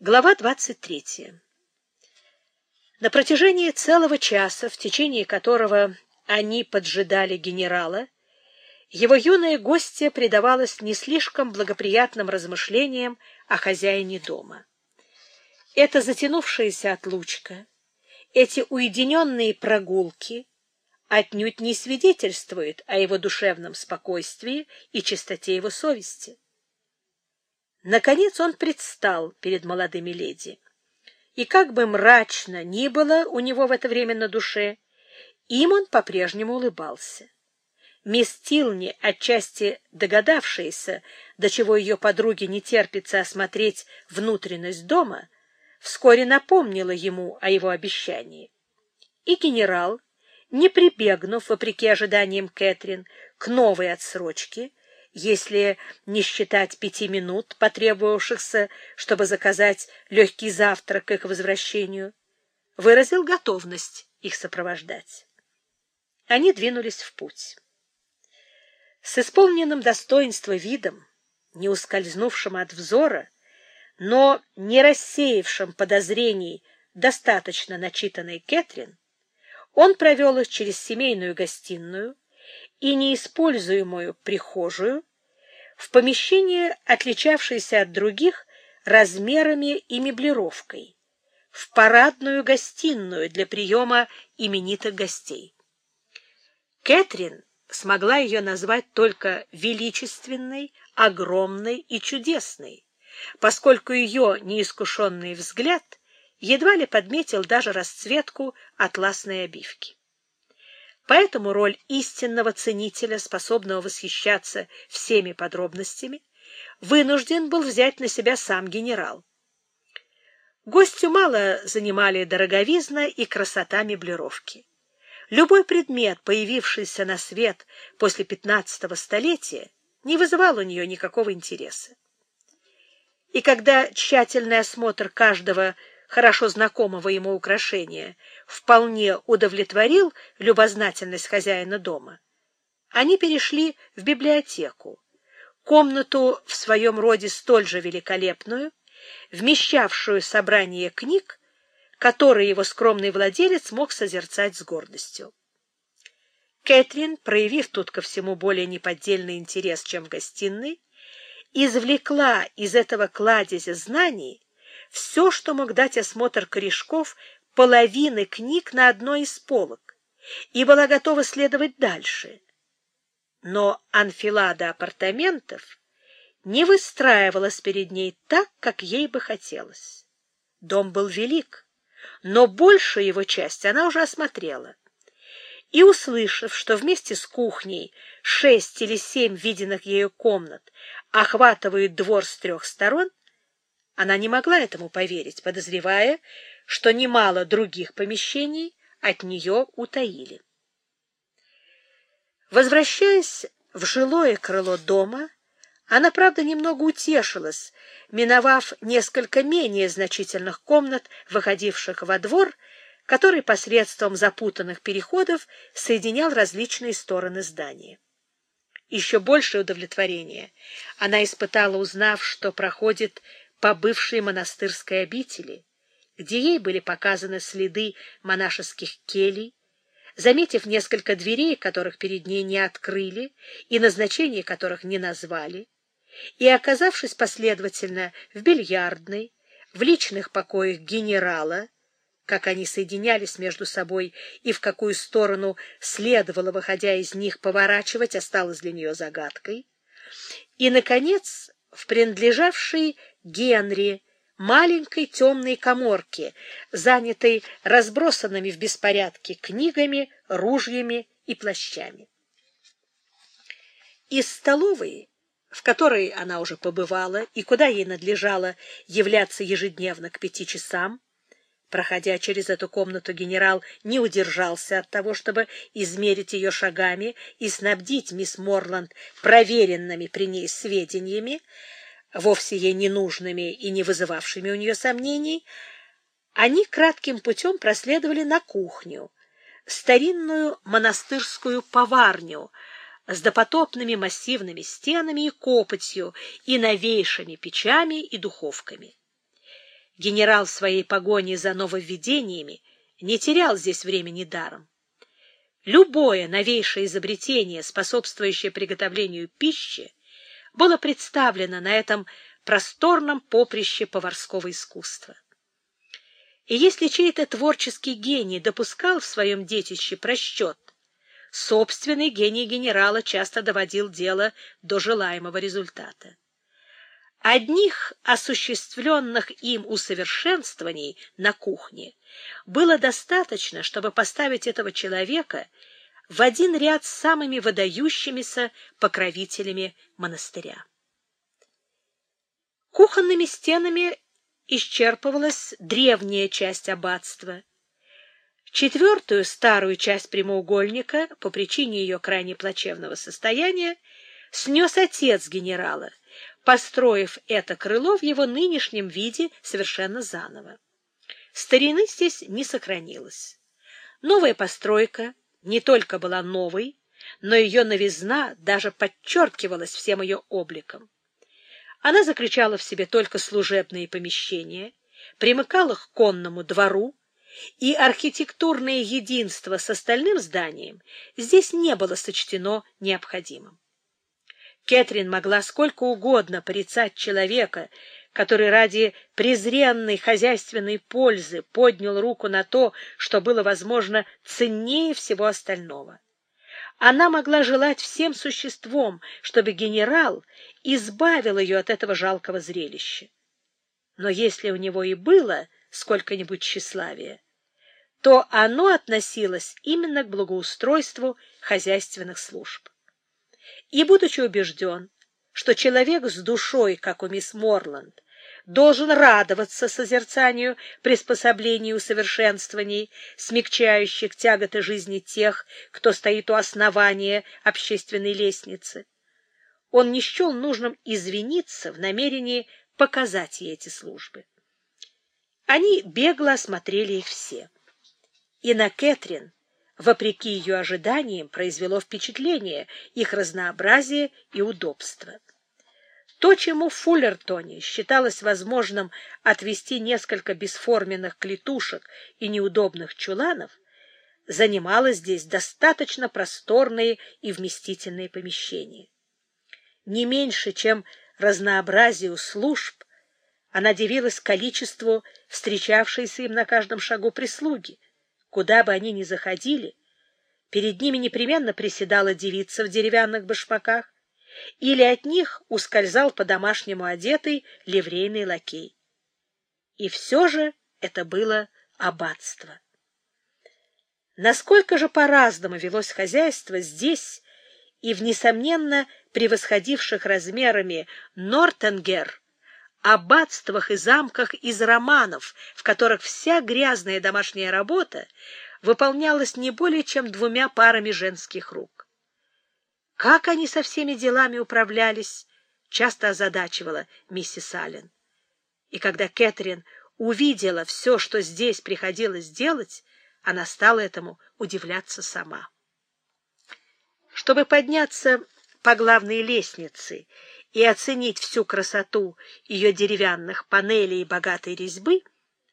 Глава 23. На протяжении целого часа, в течение которого они поджидали генерала, его юная гостья предавалась не слишком благоприятным размышлениям о хозяине дома. Эта затянувшаяся отлучка, эти уединенные прогулки отнюдь не свидетельствуют о его душевном спокойствии и чистоте его совести. Наконец он предстал перед молодыми леди. И как бы мрачно ни было у него в это время на душе, им он по-прежнему улыбался. Мисс Тилни, отчасти догадавшаяся, до чего ее подруге не терпится осмотреть внутренность дома, вскоре напомнила ему о его обещании. И генерал, не прибегнув, вопреки ожиданиям Кэтрин, к новой отсрочке, если не считать пяти минут, потребовавшихся, чтобы заказать легкий завтрак к их возвращению, выразил готовность их сопровождать. Они двинулись в путь. С исполненным достоинства видом, не ускользнувшим от взора, но не рассеявшим подозрений достаточно начитанной Кэтрин, он провел их через семейную гостиную и неиспользуемую прихожую в помещение, отличавшееся от других размерами и меблировкой, в парадную гостиную для приема именитых гостей. Кэтрин смогла ее назвать только величественной, огромной и чудесной, поскольку ее неискушенный взгляд едва ли подметил даже расцветку атласной обивки. Поэтому роль истинного ценителя, способного восхищаться всеми подробностями, вынужден был взять на себя сам генерал. Гостю мало занимали дороговизна и красота меблировки. Любой предмет, появившийся на свет после пятнадцатого столетия, не вызывал у нее никакого интереса. И когда тщательный осмотр каждого хорошо знакомого ему украшения, вполне удовлетворил любознательность хозяина дома, они перешли в библиотеку, комнату в своем роде столь же великолепную, вмещавшую собрание книг, которые его скромный владелец мог созерцать с гордостью. Кэтрин, проявив тут ко всему более неподдельный интерес, чем в гостиной, извлекла из этого кладезя знаний все, что мог дать осмотр корешков половины книг на одной из полок, и была готова следовать дальше. Но анфилада апартаментов не выстраивалась перед ней так, как ей бы хотелось. Дом был велик, но большую его часть она уже осмотрела. И, услышав, что вместе с кухней шесть или семь виденных ею комнат охватывают двор с трех сторон, она не могла этому поверить, подозревая, что немало других помещений от нее утаили. Возвращаясь в жилое крыло дома, она, правда, немного утешилась, миновав несколько менее значительных комнат, выходивших во двор, который посредством запутанных переходов соединял различные стороны здания. Еще большее удовлетворение она испытала, узнав, что проходит по бывшей монастырской обители, где ей были показаны следы монашеских келей, заметив несколько дверей, которых перед ней не открыли и назначение которых не назвали, и оказавшись последовательно в бильярдной, в личных покоях генерала, как они соединялись между собой и в какую сторону следовало, выходя из них, поворачивать, осталось для нее загадкой, и, наконец, в принадлежавшей Генри, маленькой темной коморке, занятой разбросанными в беспорядке книгами, ружьями и плащами. Из столовой, в которой она уже побывала и куда ей надлежало являться ежедневно к пяти часам, Проходя через эту комнату, генерал не удержался от того, чтобы измерить ее шагами и снабдить мисс Морланд проверенными при ней сведениями, вовсе ей ненужными и не вызывавшими у нее сомнений, они кратким путем проследовали на кухню, старинную монастырскую поварню с допотопными массивными стенами и копотью и новейшими печами и духовками. Генерал в своей погоне за нововведениями не терял здесь времени даром. Любое новейшее изобретение, способствующее приготовлению пищи, было представлено на этом просторном поприще поварского искусства. И если чей-то творческий гений допускал в своем детище просчет, собственный гений генерала часто доводил дело до желаемого результата. Одних осуществленных им усовершенствований на кухне было достаточно, чтобы поставить этого человека в один ряд с самыми выдающимися покровителями монастыря. Кухонными стенами исчерпывалась древняя часть аббатства. Четвертую старую часть прямоугольника, по причине ее крайне плачевного состояния, снес отец генерала, построив это крыло в его нынешнем виде совершенно заново. Старины здесь не сохранилось. Новая постройка не только была новой, но ее новизна даже подчеркивалась всем ее обликом. Она заключала в себе только служебные помещения, примыкала к конному двору, и архитектурное единство с остальным зданием здесь не было сочтено необходимым. Кэтрин могла сколько угодно порицать человека, который ради презренной хозяйственной пользы поднял руку на то, что было, возможно, ценнее всего остального. Она могла желать всем существом, чтобы генерал избавил ее от этого жалкого зрелища. Но если у него и было сколько-нибудь тщеславия, то оно относилось именно к благоустройству хозяйственных служб и, будучи убежден, что человек с душой, как у мисс Морланд, должен радоваться созерцанию приспособлений и усовершенствований, смягчающих тяготы жизни тех, кто стоит у основания общественной лестницы. Он не счел нужным извиниться в намерении показать ей эти службы. Они бегло осмотрели их все. И на Кэтрин вопреки ее ожиданиям, произвело впечатление их разнообразие и удобство. То, чему в Фуллертоне считалось возможным отвести несколько бесформенных клетушек и неудобных чуланов, занимало здесь достаточно просторные и вместительные помещения. Не меньше, чем разнообразию служб, она дивилась количеству встречавшейся им на каждом шагу прислуги, Куда бы они ни заходили, перед ними непременно приседала девица в деревянных башмаках, или от них ускользал по-домашнему одетый ливрейный лакей. И все же это было аббатство. Насколько же по-разному велось хозяйство здесь и в, несомненно, превосходивших размерами Нортенгер, аббатствах и замках из романов, в которых вся грязная домашняя работа выполнялась не более чем двумя парами женских рук. Как они со всеми делами управлялись, часто озадачивала миссис Аллен. И когда Кэтрин увидела все, что здесь приходилось делать, она стала этому удивляться сама. Чтобы подняться по главной лестнице и оценить всю красоту ее деревянных панелей и богатой резьбы,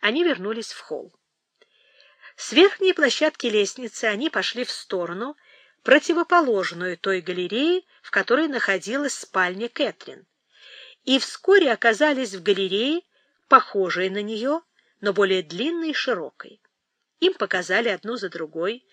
они вернулись в холл. С верхней площадки лестницы они пошли в сторону, противоположную той галерее, в которой находилась спальня Кэтрин, и вскоре оказались в галерее, похожей на нее, но более длинной и широкой. Им показали одну за другой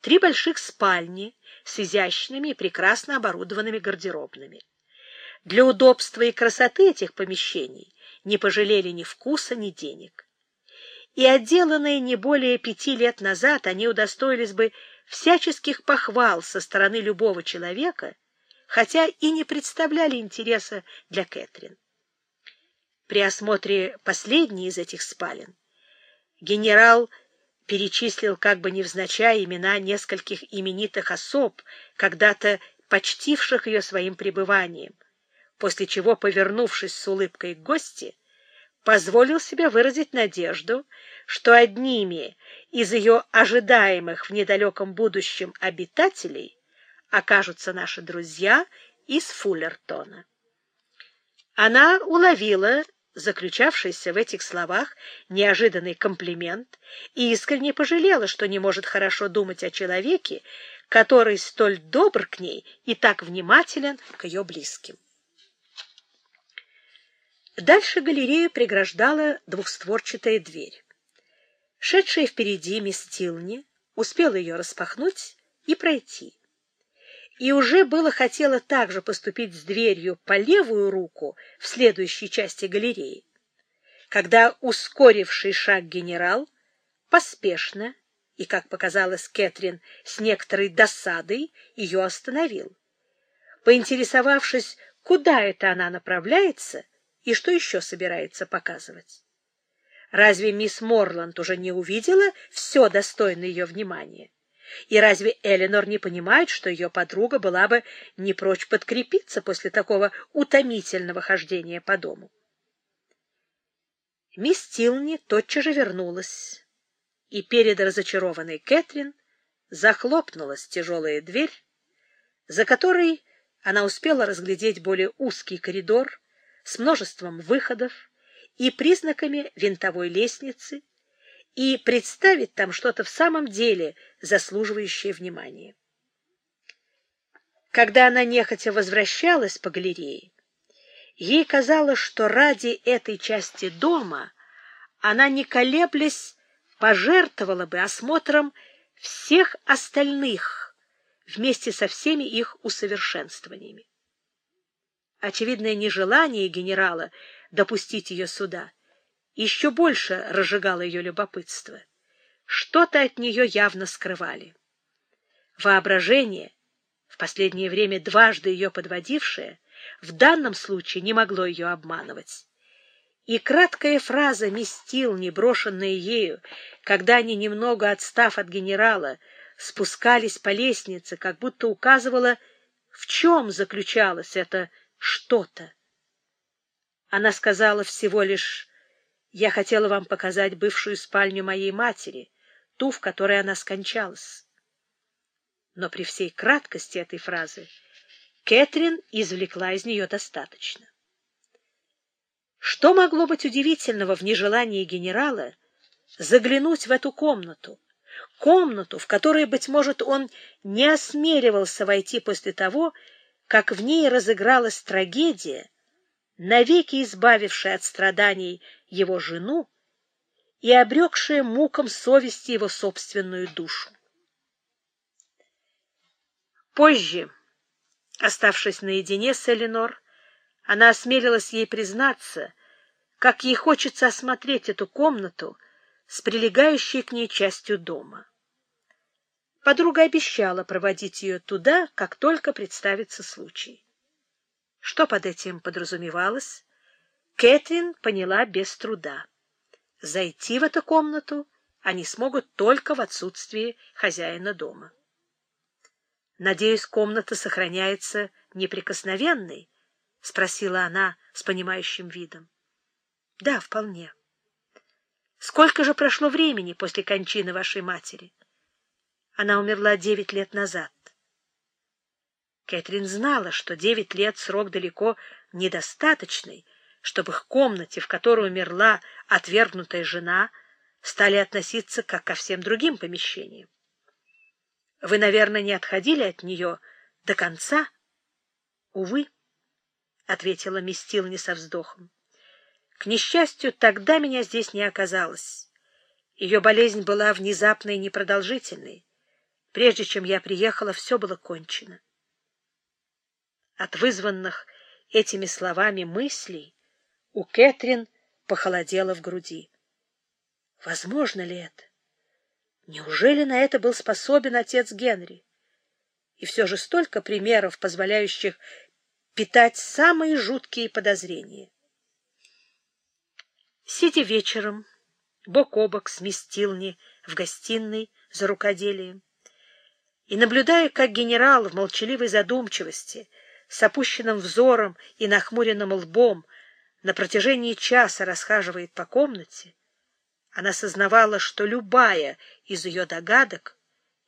три больших спальни с изящными и прекрасно оборудованными гардеробными. Для удобства и красоты этих помещений не пожалели ни вкуса, ни денег. И отделанные не более пяти лет назад они удостоились бы всяческих похвал со стороны любого человека, хотя и не представляли интереса для Кэтрин. При осмотре последней из этих спален генерал перечислил как бы невзначай имена нескольких именитых особ, когда-то почтивших ее своим пребыванием, после чего, повернувшись с улыбкой к гости, позволил себе выразить надежду, что одними из ее ожидаемых в недалеком будущем обитателей окажутся наши друзья из Фуллертона. Она уловила заключавшийся в этих словах неожиданный комплимент, и искренне пожалела, что не может хорошо думать о человеке, который столь добр к ней и так внимателен к ее близким. Дальше галерею преграждала двухстворчатая дверь. Шедшая впереди мисс Тилни успела ее распахнуть и пройти. И уже было хотела также поступить с дверью по левую руку в следующей части галереи, когда ускоривший шаг генерал поспешно и, как показалось Кэтрин, с некоторой досадой ее остановил. Поинтересовавшись, куда это она направляется и что еще собирается показывать. Разве мисс Морланд уже не увидела все достойное ее внимания? И разве Эленор не понимает, что ее подруга была бы не прочь подкрепиться после такого утомительного хождения по дому? Мисс Тилни тотчас же вернулась, и перед разочарованной Кэтрин захлопнулась тяжелая дверь, за которой она успела разглядеть более узкий коридор с множеством выходов, и признаками винтовой лестницы и представить там что-то в самом деле заслуживающее внимания. Когда она нехотя возвращалась по галерее, ей казалось, что ради этой части дома она, не колеблясь, пожертвовала бы осмотром всех остальных вместе со всеми их усовершенствованиями. Очевидное нежелание генерала — допустить ее сюда, еще больше разжигало ее любопытство. Что-то от нее явно скрывали. Воображение, в последнее время дважды ее подводившее, в данном случае не могло ее обманывать. И краткая фраза мисс Тилни, брошенная ею, когда они, немного отстав от генерала, спускались по лестнице, как будто указывала, в чем заключалось это что-то. Она сказала всего лишь, «Я хотела вам показать бывшую спальню моей матери, ту, в которой она скончалась». Но при всей краткости этой фразы Кэтрин извлекла из нее достаточно. Что могло быть удивительного в нежелании генерала заглянуть в эту комнату, комнату, в которой, быть может, он не осмеливался войти после того, как в ней разыгралась трагедия, навеки избавившая от страданий его жену и обрекшая мукам совести его собственную душу. Позже, оставшись наедине с Эленор, она осмелилась ей признаться, как ей хочется осмотреть эту комнату с прилегающей к ней частью дома. Подруга обещала проводить ее туда, как только представится случай. Что под этим подразумевалось, Кэтрин поняла без труда. Зайти в эту комнату они смогут только в отсутствии хозяина дома. «Надеюсь, комната сохраняется неприкосновенной?» — спросила она с понимающим видом. «Да, вполне». «Сколько же прошло времени после кончины вашей матери?» «Она умерла девять лет назад». Кэтрин знала, что девять лет — срок далеко недостаточный, чтобы к комнате, в которой умерла отвергнутая жена, стали относиться как ко всем другим помещениям. Вы, наверное, не отходили от нее до конца? — Увы, — ответила мисс Тилни со вздохом. К несчастью, тогда меня здесь не оказалось. Ее болезнь была внезапной и непродолжительной. Прежде чем я приехала, все было кончено. От вызванных этими словами мыслей у Кэтрин похолодело в груди. Возможно ли это? Неужели на это был способен отец Генри? И все же столько примеров, позволяющих питать самые жуткие подозрения. Сидя вечером, бок о бок с мисс Тилни в гостиной за рукоделием, и наблюдая, как генерал в молчаливой задумчивости — с опущенным взором и нахмуренным лбом на протяжении часа расхаживает по комнате, она сознавала, что любая из ее догадок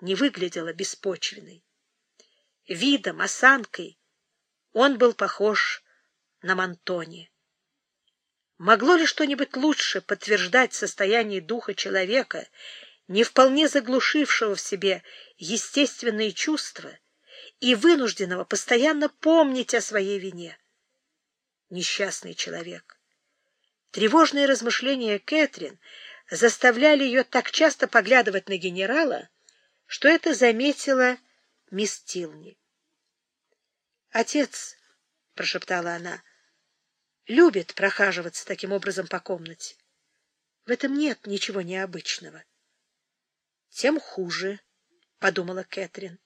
не выглядела беспочвенной. Видом, осанкой он был похож на Монтони. Могло ли что-нибудь лучше подтверждать состояние духа человека, не вполне заглушившего в себе естественные чувства и вынужденного постоянно помнить о своей вине? Несчастный человек. Тревожные размышления Кэтрин заставляли ее так часто поглядывать на генерала, что это заметила мисс Тилни. «Отец», — прошептала она, любит прохаживаться таким образом по комнате. В этом нет ничего необычного. Тем хуже, — подумала Кэтрин.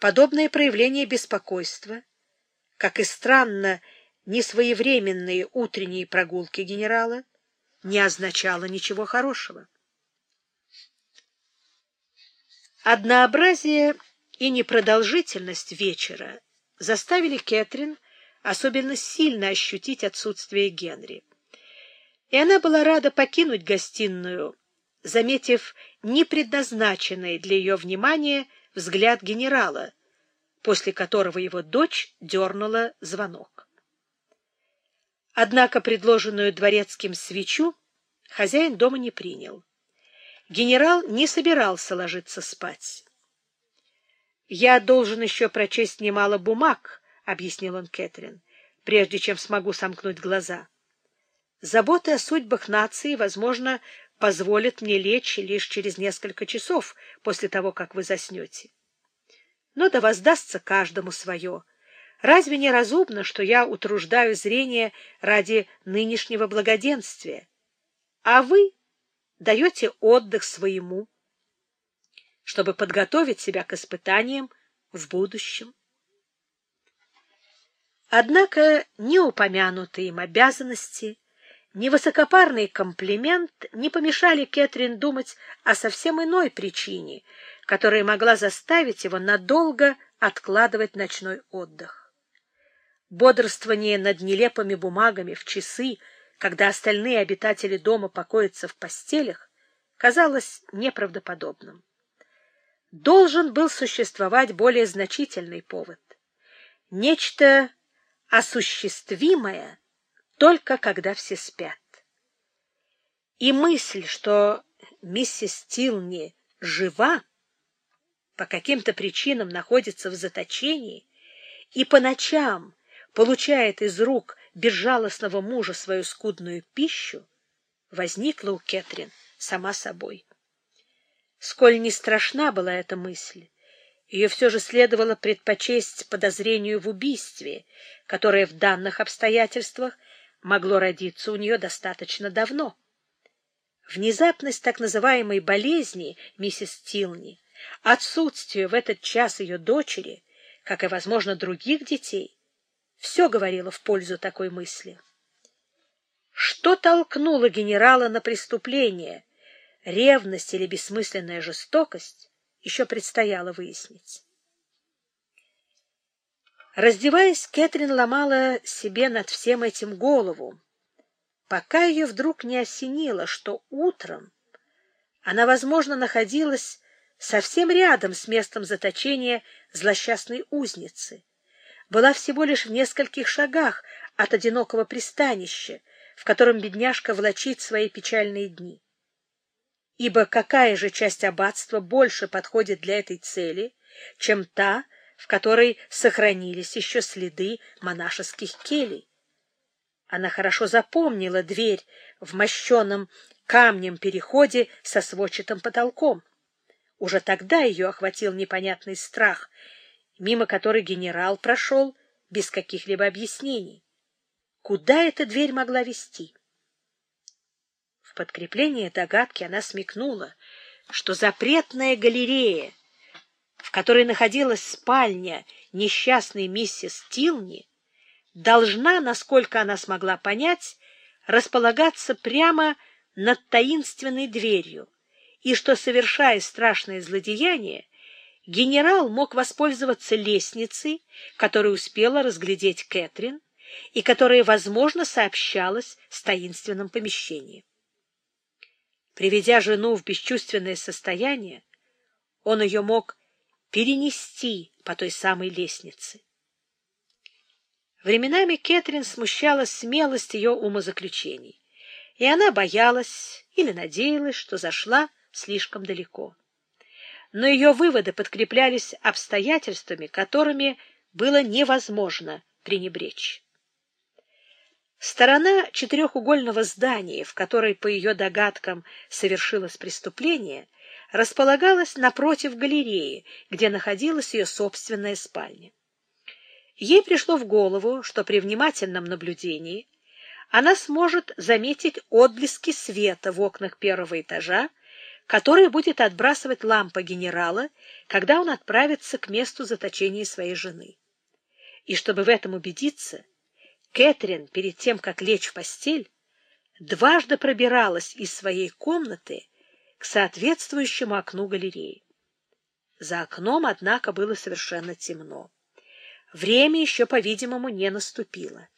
Подобное проявление беспокойства, как и странно несвоевременные утренние прогулки генерала, не означало ничего хорошего. Однообразие и непродолжительность вечера заставили Кэтрин особенно сильно ощутить отсутствие Генри. И она была рада покинуть гостиную, заметив непредназначенный для ее внимания взгляд генерала, после которого его дочь дернула звонок. Однако предложенную дворецким свечу хозяин дома не принял. Генерал не собирался ложиться спать. «Я должен еще прочесть немало бумаг», — объяснил он Кэтрин, — прежде чем смогу сомкнуть глаза. Заботы о судьбах нации, возможно, позволят мне лечь лишь через несколько часов после того, как вы заснете. Но да воздастся каждому свое. Разве не разумно, что я утруждаю зрение ради нынешнего благоденствия? А вы даете отдых своему, чтобы подготовить себя к испытаниям в будущем. Однако ни упомянутые им обязанности, ни высокопарный комплимент не помешали Кэтрин думать о совсем иной причине, которая могла заставить его надолго откладывать ночной отдых. Бодрствование над нелепыми бумагами в часы, когда остальные обитатели дома покоятся в постелях, казалось неправдоподобным. Должен был существовать более значительный повод. Нечто осуществимое только когда все спят. И мысль, что миссис Тилни жива, по каким-то причинам находится в заточении и по ночам получает из рук безжалостного мужа свою скудную пищу, возникла у Кэтрин сама собой. Сколь не страшна была эта мысль, ее все же следовало предпочесть подозрению в убийстве, которое в данных обстоятельствах могло родиться у нее достаточно давно. Внезапность так называемой болезни миссис Тилни, отсутствие в этот час ее дочери, как и, возможно, других детей, все говорило в пользу такой мысли. Что толкнуло генерала на преступление, ревность или бессмысленная жестокость, еще предстояло выяснить. Раздеваясь, Кэтрин ломала себе над всем этим голову, пока ее вдруг не осенило, что утром она, возможно, находилась совсем рядом с местом заточения злосчастной узницы, была всего лишь в нескольких шагах от одинокого пристанища, в котором бедняжка влачит свои печальные дни. Ибо какая же часть аббатства больше подходит для этой цели, чем та, в которой сохранились еще следы монашеских келей? Она хорошо запомнила дверь в мощенном камнем переходе со сводчатым потолком. Уже тогда ее охватил непонятный страх, мимо которой генерал прошел без каких-либо объяснений. Куда эта дверь могла вести? подкрепление догадки она смекнула, что запретная галерея, в которой находилась спальня несчастной миссис Тилни, должна, насколько она смогла понять, располагаться прямо над таинственной дверью, и что, совершая страшное злодеяние, генерал мог воспользоваться лестницей, которую успела разглядеть Кэтрин, и которая, возможно, сообщалась с таинственным помещением. Приведя жену в бесчувственное состояние, он ее мог перенести по той самой лестнице. Временами Кэтрин смущала смелость ее умозаключений, и она боялась или надеялась, что зашла слишком далеко. Но ее выводы подкреплялись обстоятельствами, которыми было невозможно пренебречь. Сторона четырехугольного здания, в которой, по ее догадкам, совершилось преступление, располагалась напротив галереи, где находилась ее собственная спальня. Ей пришло в голову, что при внимательном наблюдении она сможет заметить отблески света в окнах первого этажа, который будет отбрасывать лампа генерала, когда он отправится к месту заточения своей жены. И чтобы в этом убедиться, Кэтрин, перед тем, как лечь в постель, дважды пробиралась из своей комнаты к соответствующему окну галереи. За окном, однако, было совершенно темно. Время еще, по-видимому, не наступило.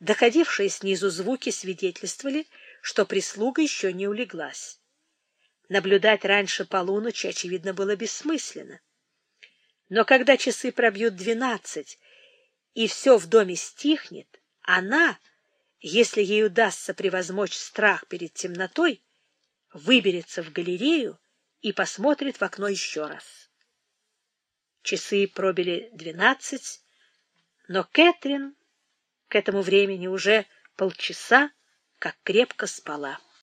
Доходившие снизу звуки свидетельствовали, что прислуга еще не улеглась. Наблюдать раньше полуночи, очевидно, было бессмысленно. Но когда часы пробьют двенадцать, и все в доме стихнет, она, если ей удастся превозмочь страх перед темнотой, выберется в галерею и посмотрит в окно еще раз. Часы пробили двенадцать, но Кэтрин к этому времени уже полчаса как крепко спала.